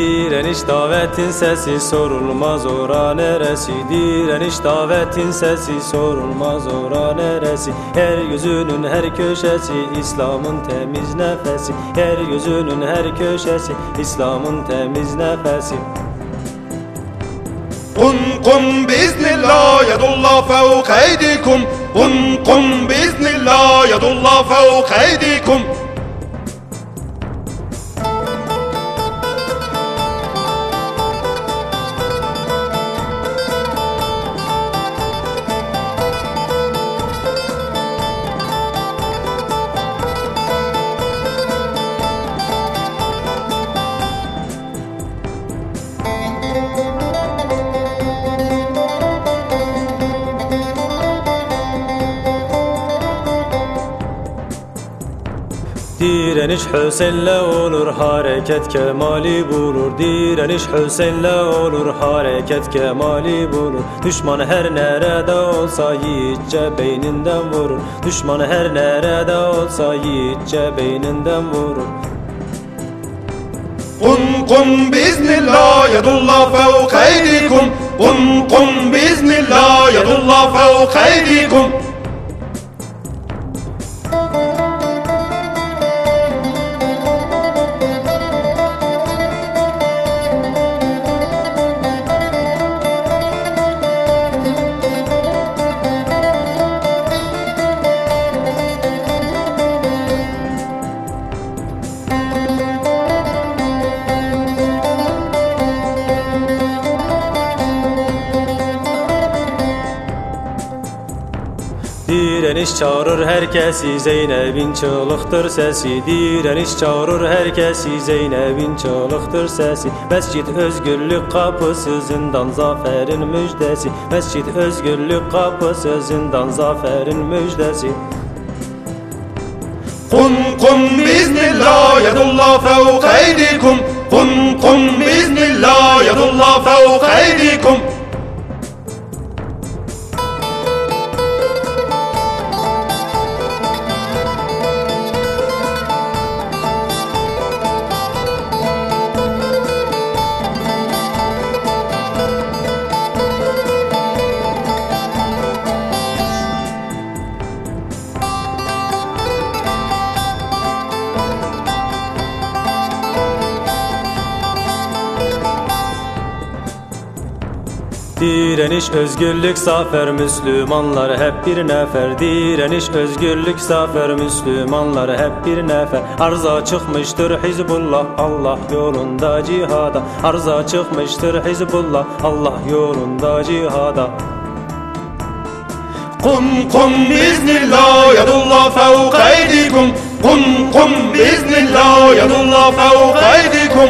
Direniş davetin sesi sorulmaz ora neresi Direniş davetin sesi sorulmaz ora neresi Her yüzünün her köşesi İslam'ın temiz nefesi Her yüzünün her köşesi İslam'ın temiz nefesi قم قم بإذن الله يد الله فوق أيديكم قم قم بإذن الله يد الله فوق أيديكم Direniş Hüseyin'le olur hareket kemali bulur Direniş Hüseyin'le olur hareket kemali bulur Düşman her nerede olsa yiğitçe beyninden vurur Düşman her nerede olsa yiğitçe beyninden vurur قم قم بإذن الله يد الله فوق أيديكم قم قم بإذن الله يد الله فوق أيديكم Direniş çağırır hər kəsi Zeynəbin çığlıqdır səsi. Direniş çağırır hər kəsi Zeynəbin çığlıqdır səsi. Məscid özgürlük qapısı zindan zafərin müjdəsi. Məscid özgürlük qapısı zindan zafərin müjdəsi. Qum qum biznillah yadullah fəv Direniş özgürlük zafer Müslümanlar hep bir nefer Direniş özgürlük zafer Müslümanlar hep bir nefer Arza çıkmıştır Hizbullah Allah yolunda cihada Arza çıkmıştır Hizbullah Allah yolunda cihada قم قم بإذن الله يد الله فوق أيديكم قم قم بإذن الله يد الله فوق أيديكم